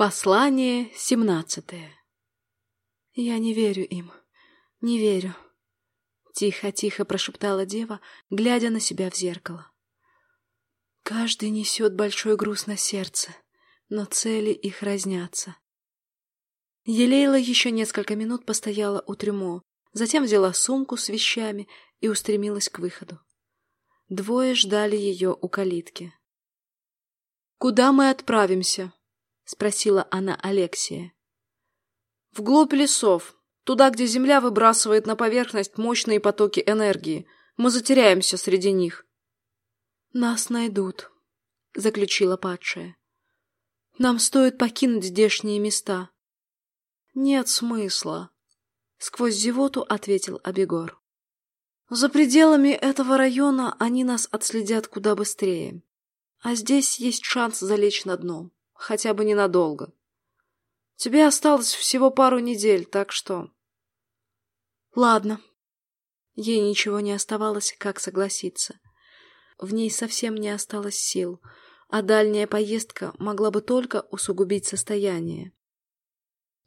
Послание семнадцатое «Я не верю им, не верю», — тихо-тихо прошептала дева, глядя на себя в зеркало. «Каждый несет большой груз на сердце, но цели их разнятся». Елейла еще несколько минут постояла у трюмо, затем взяла сумку с вещами и устремилась к выходу. Двое ждали ее у калитки. «Куда мы отправимся?» — спросила она Алексия. «Вглубь лесов, туда, где земля выбрасывает на поверхность мощные потоки энергии. Мы затеряемся среди них». «Нас найдут», — заключила падшая. «Нам стоит покинуть здешние места». «Нет смысла», — сквозь зевоту ответил Абегор. «За пределами этого района они нас отследят куда быстрее, а здесь есть шанс залечь на дно» хотя бы ненадолго. Тебе осталось всего пару недель, так что... Ладно. Ей ничего не оставалось, как согласиться. В ней совсем не осталось сил, а дальняя поездка могла бы только усугубить состояние.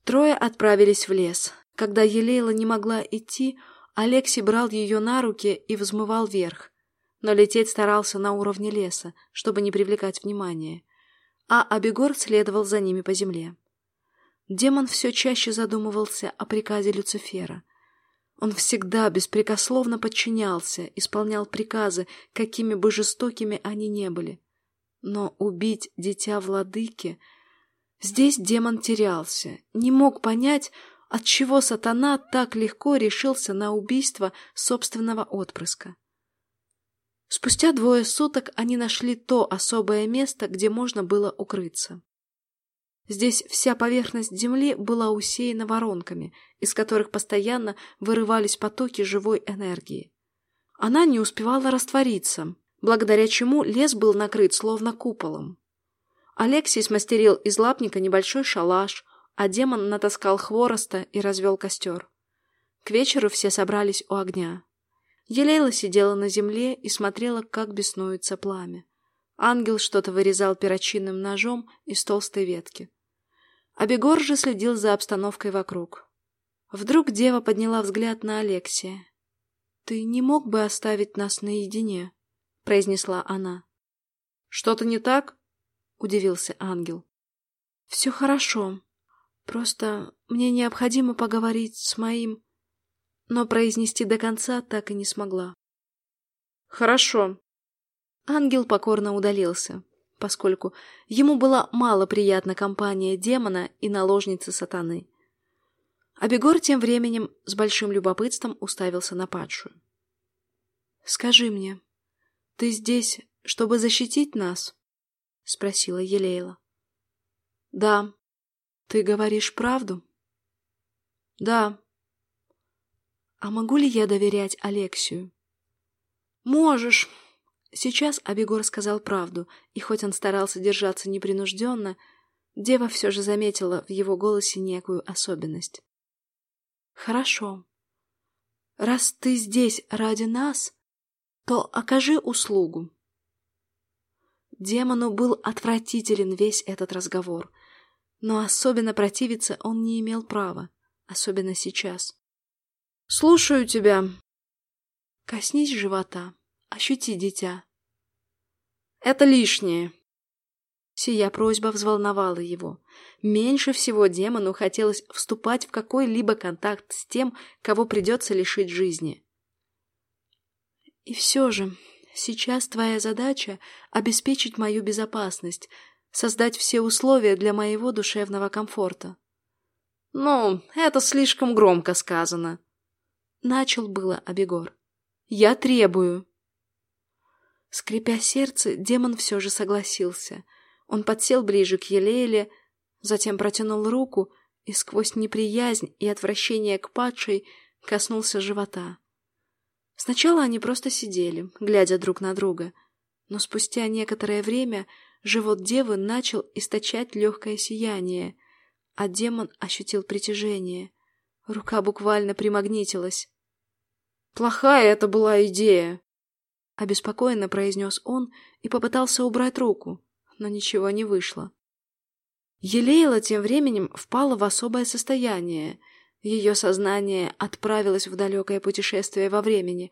Трое отправились в лес. Когда Елейла не могла идти, Алексей брал ее на руки и взмывал вверх, но лететь старался на уровне леса, чтобы не привлекать внимания а Абегор следовал за ними по земле. Демон все чаще задумывался о приказе Люцифера. Он всегда беспрекословно подчинялся, исполнял приказы, какими бы жестокими они не были. Но убить дитя владыки... Здесь демон терялся, не мог понять, отчего сатана так легко решился на убийство собственного отпрыска. Спустя двое суток они нашли то особое место, где можно было укрыться. Здесь вся поверхность земли была усеяна воронками, из которых постоянно вырывались потоки живой энергии. Она не успевала раствориться, благодаря чему лес был накрыт словно куполом. Алексей смастерил из лапника небольшой шалаш, а демон натаскал хвороста и развел костер. К вечеру все собрались у огня. Елейла сидела на земле и смотрела, как беснуется пламя. Ангел что-то вырезал перочинным ножом из толстой ветки. Абегор же следил за обстановкой вокруг. Вдруг дева подняла взгляд на Алексия. «Ты не мог бы оставить нас наедине?» — произнесла она. «Что-то не так?» — удивился ангел. «Все хорошо. Просто мне необходимо поговорить с моим...» но произнести до конца так и не смогла. «Хорошо». Ангел покорно удалился, поскольку ему была мало приятна компания демона и наложницы сатаны. Абегор тем временем с большим любопытством уставился на падшую. «Скажи мне, ты здесь, чтобы защитить нас?» — спросила Елейла. «Да. Ты говоришь правду?» «Да», а могу ли я доверять Алексию? Можешь. Сейчас Абегор сказал правду, и хоть он старался держаться непринужденно, дева все же заметила в его голосе некую особенность. Хорошо. Раз ты здесь ради нас, то окажи услугу. Демону был отвратителен весь этот разговор, но особенно противиться он не имел права, особенно сейчас. Слушаю тебя. Коснись живота. Ощути дитя. Это лишнее. Сия просьба взволновала его. Меньше всего демону хотелось вступать в какой-либо контакт с тем, кого придется лишить жизни. И все же, сейчас твоя задача — обеспечить мою безопасность, создать все условия для моего душевного комфорта. Ну, это слишком громко сказано. Начал было Абегор. «Я требую!» Скрипя сердце, демон все же согласился. Он подсел ближе к Елейле, затем протянул руку и сквозь неприязнь и отвращение к падшей коснулся живота. Сначала они просто сидели, глядя друг на друга, но спустя некоторое время живот девы начал источать легкое сияние, а демон ощутил притяжение. Рука буквально примагнитилась. Плохая это была идея. Обеспокоенно произнес он и попытался убрать руку, но ничего не вышло. Елейла тем временем впала в особое состояние. Ее сознание отправилось в далекое путешествие во времени.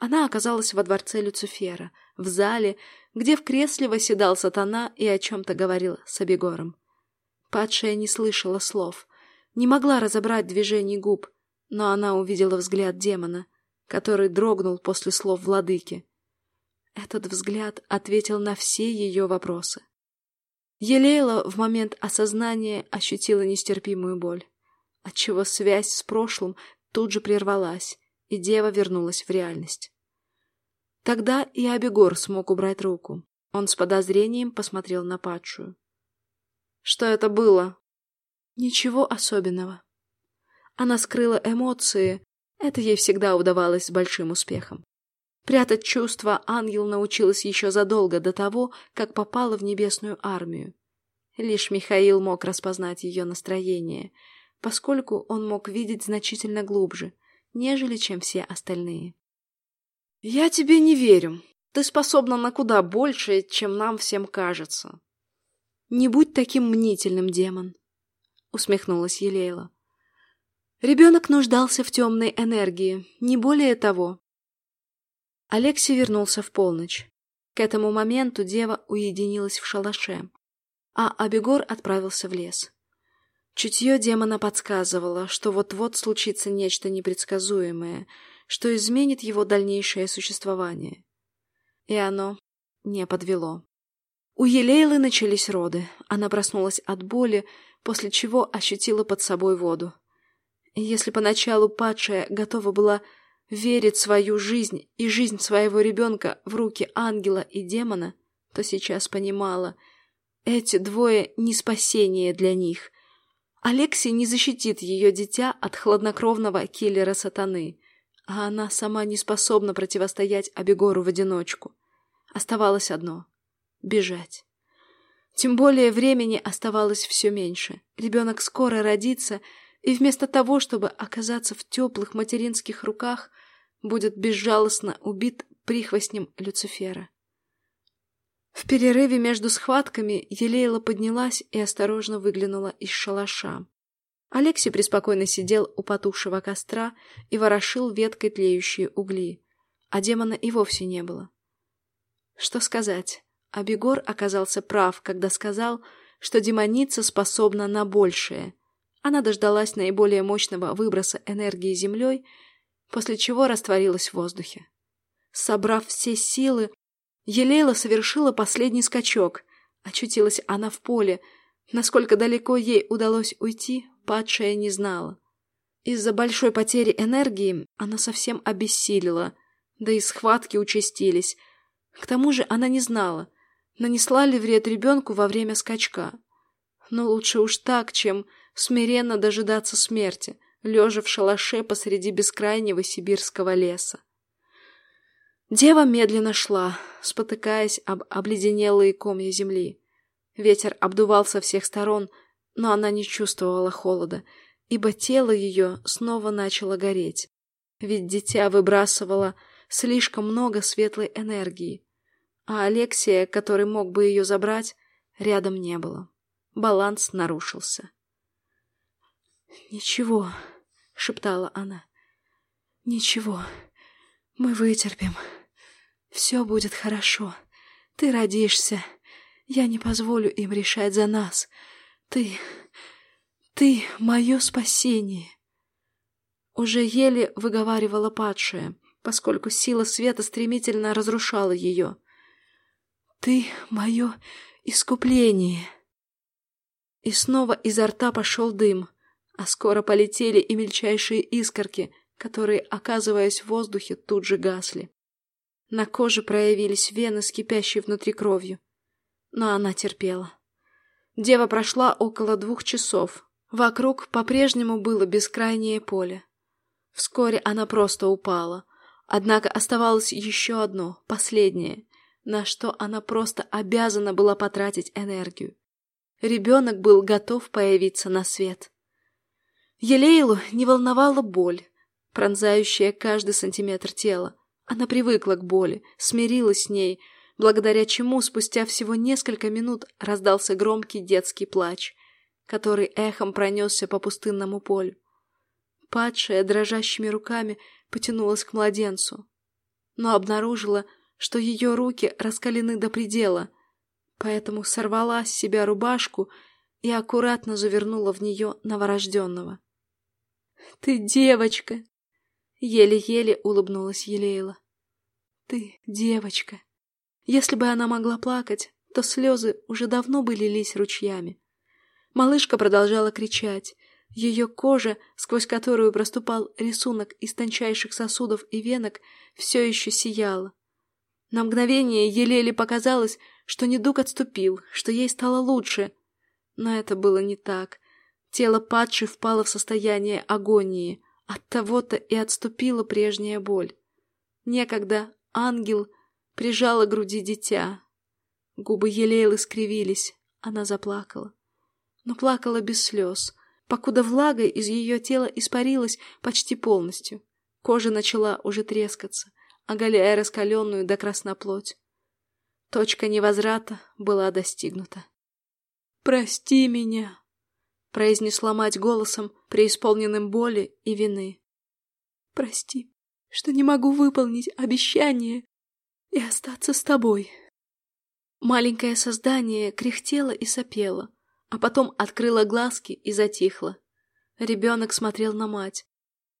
Она оказалась во дворце Люцифера, в зале, где в кресле восседал сатана и о чем-то говорил с Абегором. Падшая не слышала слов, не могла разобрать движений губ, но она увидела взгляд демона, который дрогнул после слов владыки. Этот взгляд ответил на все ее вопросы. Елейла в момент осознания ощутила нестерпимую боль, отчего связь с прошлым тут же прервалась, и дева вернулась в реальность. Тогда и Абегор смог убрать руку. Он с подозрением посмотрел на падшую. «Что это было?» «Ничего особенного». Она скрыла эмоции, это ей всегда удавалось с большим успехом. Прятать чувства ангел научилась еще задолго до того, как попала в небесную армию. Лишь Михаил мог распознать ее настроение, поскольку он мог видеть значительно глубже, нежели чем все остальные. «Я тебе не верю. Ты способна на куда больше, чем нам всем кажется». «Не будь таким мнительным, демон», — усмехнулась Елейла. Ребенок нуждался в темной энергии, не более того. Алексей вернулся в полночь. К этому моменту дева уединилась в шалаше, а Абегор отправился в лес. Чутье демона подсказывало, что вот-вот случится нечто непредсказуемое, что изменит его дальнейшее существование. И оно не подвело. У Елейлы начались роды. Она проснулась от боли, после чего ощутила под собой воду. Если поначалу падшая готова была верит свою жизнь и жизнь своего ребенка в руки ангела и демона, то сейчас понимала, эти двое не спасение для них. Алексей не защитит ее дитя от хладнокровного киллера сатаны, а она сама не способна противостоять Абегору в одиночку. Оставалось одно — бежать. Тем более времени оставалось все меньше. Ребенок скоро родится — и вместо того, чтобы оказаться в теплых материнских руках, будет безжалостно убит прихвостнем Люцифера. В перерыве между схватками Елейла поднялась и осторожно выглянула из шалаша. Алексей преспокойно сидел у потухшего костра и ворошил веткой тлеющие угли, а демона и вовсе не было. Что сказать? Абегор оказался прав, когда сказал, что демоница способна на большее, она дождалась наиболее мощного выброса энергии землей, после чего растворилась в воздухе. Собрав все силы, Елейла совершила последний скачок. Очутилась она в поле. Насколько далеко ей удалось уйти, падшая не знала. Из-за большой потери энергии она совсем обессилила, да и схватки участились. К тому же она не знала, нанесла ли вред ребенку во время скачка. Но лучше уж так, чем смиренно дожидаться смерти, лежа в шалаше посреди бескрайнего сибирского леса. Дева медленно шла, спотыкаясь об обледенелые комья земли. Ветер обдувал со всех сторон, но она не чувствовала холода, ибо тело ее снова начало гореть. Ведь дитя выбрасывало слишком много светлой энергии, а Алексия, который мог бы ее забрать, рядом не было. Баланс нарушился. «Ничего», — шептала она. «Ничего, мы вытерпим. Все будет хорошо. Ты родишься. Я не позволю им решать за нас. Ты... ты — мое спасение». Уже еле выговаривала падшая, поскольку сила света стремительно разрушала ее. «Ты — мое искупление». И снова изо рта пошел дым — а скоро полетели и мельчайшие искорки, которые, оказываясь в воздухе, тут же гасли. На коже проявились вены с кипящей внутри кровью. Но она терпела. Дева прошла около двух часов. Вокруг по-прежнему было бескрайнее поле. Вскоре она просто упала. Однако оставалось еще одно, последнее, на что она просто обязана была потратить энергию. Ребенок был готов появиться на свет. Елейлу не волновала боль, пронзающая каждый сантиметр тела. Она привыкла к боли, смирилась с ней, благодаря чему спустя всего несколько минут раздался громкий детский плач, который эхом пронесся по пустынному полю. Падшая дрожащими руками потянулась к младенцу, но обнаружила, что ее руки раскалены до предела, поэтому сорвала с себя рубашку и аккуратно завернула в нее новорожденного. «Ты девочка!» — еле-еле улыбнулась Елейла. «Ты девочка!» Если бы она могла плакать, то слезы уже давно бы лились ручьями. Малышка продолжала кричать. Ее кожа, сквозь которую проступал рисунок из тончайших сосудов и венок, все еще сияла. На мгновение Елеле показалось, что недуг отступил, что ей стало лучше. Но это было не так. Тело падшей впало в состояние агонии. От того-то и отступила прежняя боль. Некогда ангел прижала к груди дитя. Губы Елейлы скривились, она заплакала. Но плакала без слез, покуда влага из ее тела испарилась почти полностью. Кожа начала уже трескаться, оголяя раскаленную до красноплоть. Точка невозврата была достигнута. «Прости меня!» — произнесла мать голосом, преисполненным боли и вины. «Прости, что не могу выполнить обещание и остаться с тобой». Маленькое создание кряхтело и сопело, а потом открыло глазки и затихло. Ребенок смотрел на мать.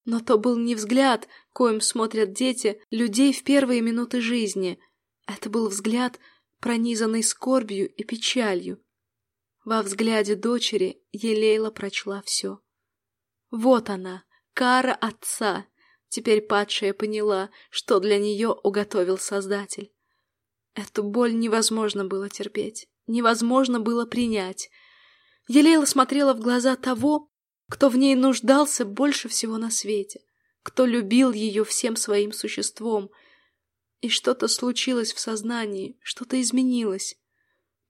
Но то был не взгляд, коим смотрят дети людей в первые минуты жизни. Это был взгляд, пронизанный скорбью и печалью. Во взгляде дочери Елейла прочла все. Вот она, кара отца. Теперь падшая поняла, что для нее уготовил Создатель. Эту боль невозможно было терпеть, невозможно было принять. Елейла смотрела в глаза того, кто в ней нуждался больше всего на свете, кто любил ее всем своим существом. И что-то случилось в сознании, что-то изменилось.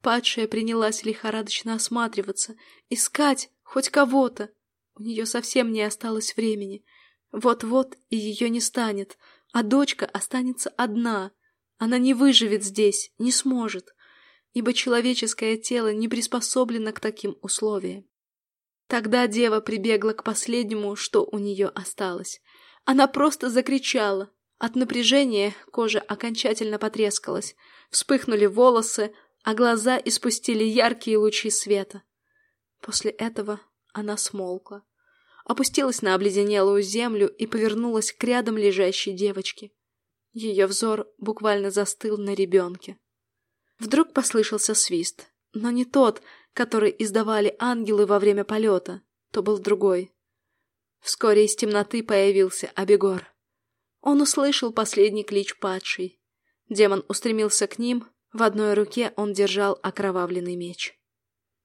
Падшая принялась лихорадочно осматриваться, искать хоть кого-то. У нее совсем не осталось времени. Вот-вот и ее не станет, а дочка останется одна. Она не выживет здесь, не сможет, ибо человеческое тело не приспособлено к таким условиям. Тогда дева прибегла к последнему, что у нее осталось. Она просто закричала. От напряжения кожа окончательно потрескалась, вспыхнули волосы, а глаза испустили яркие лучи света. После этого она смолкла, опустилась на обледенелую землю и повернулась к рядом лежащей девочке. Ее взор буквально застыл на ребенке. Вдруг послышался свист, но не тот, который издавали ангелы во время полета, то был другой. Вскоре из темноты появился Абегор. Он услышал последний клич падший. Демон устремился к ним, в одной руке он держал окровавленный меч.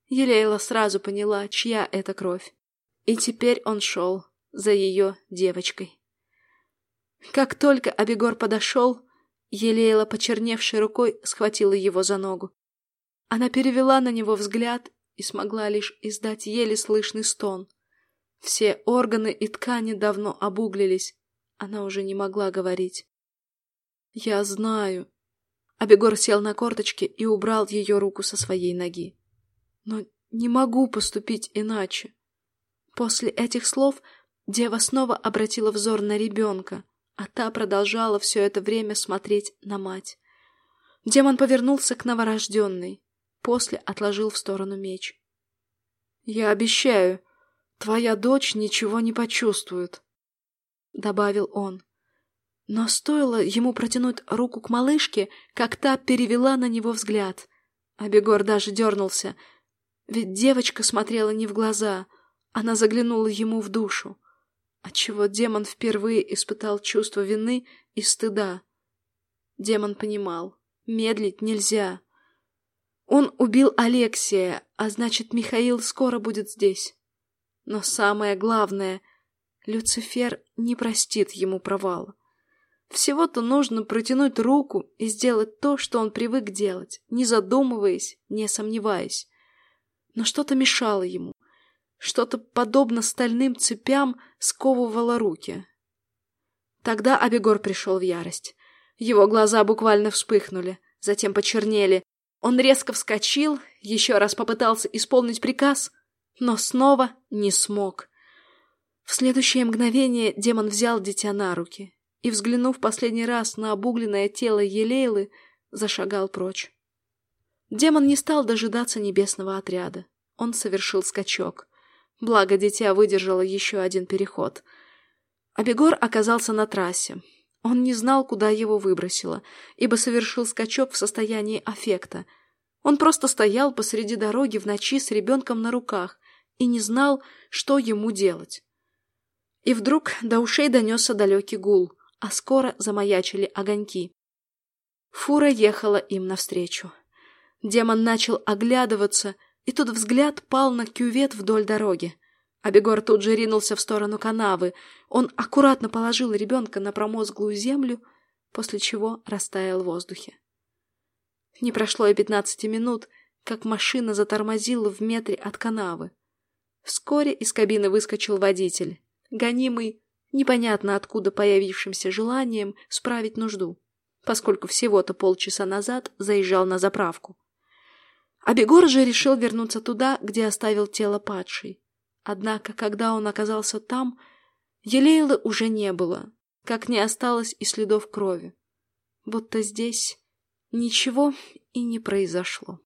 Елейла сразу поняла, чья это кровь. И теперь он шел за ее девочкой. Как только Абегор подошел, Елейла, почерневшей рукой, схватила его за ногу. Она перевела на него взгляд и смогла лишь издать еле слышный стон. Все органы и ткани давно обуглились. Она уже не могла говорить. «Я знаю». Абегор сел на корточки и убрал ее руку со своей ноги. «Но не могу поступить иначе». После этих слов дева снова обратила взор на ребенка, а та продолжала все это время смотреть на мать. Демон повернулся к новорожденной. После отложил в сторону меч. «Я обещаю, твоя дочь ничего не почувствует», — добавил он. Но стоило ему протянуть руку к малышке, как та перевела на него взгляд. Абегор даже дернулся, ведь девочка смотрела не в глаза, она заглянула ему в душу, отчего демон впервые испытал чувство вины и стыда. Демон понимал, медлить нельзя — он убил Алексия, а значит, Михаил скоро будет здесь. Но самое главное, Люцифер не простит ему провала. Всего-то нужно протянуть руку и сделать то, что он привык делать, не задумываясь, не сомневаясь. Но что-то мешало ему. Что-то, подобно стальным цепям, сковывало руки. Тогда Абегор пришел в ярость. Его глаза буквально вспыхнули, затем почернели, он резко вскочил, еще раз попытался исполнить приказ, но снова не смог. В следующее мгновение демон взял дитя на руки и, взглянув последний раз на обугленное тело Елейлы, зашагал прочь. Демон не стал дожидаться небесного отряда. Он совершил скачок. Благо, дитя выдержало еще один переход. Абегор оказался на трассе. Он не знал, куда его выбросило, ибо совершил скачок в состоянии аффекта. Он просто стоял посреди дороги в ночи с ребенком на руках и не знал, что ему делать. И вдруг до ушей донесся далекий гул, а скоро замаячили огоньки. Фура ехала им навстречу. Демон начал оглядываться, и тут взгляд пал на кювет вдоль дороги. Абегор тут же ринулся в сторону канавы. Он аккуратно положил ребенка на промозглую землю, после чего растаял в воздухе. Не прошло и пятнадцати минут, как машина затормозила в метре от канавы. Вскоре из кабины выскочил водитель, гонимый непонятно откуда появившимся желанием справить нужду, поскольку всего-то полчаса назад заезжал на заправку. Абегор же решил вернуться туда, где оставил тело падшей. Однако, когда он оказался там, Елейлы уже не было, как не осталось и следов крови. Будто здесь ничего и не произошло.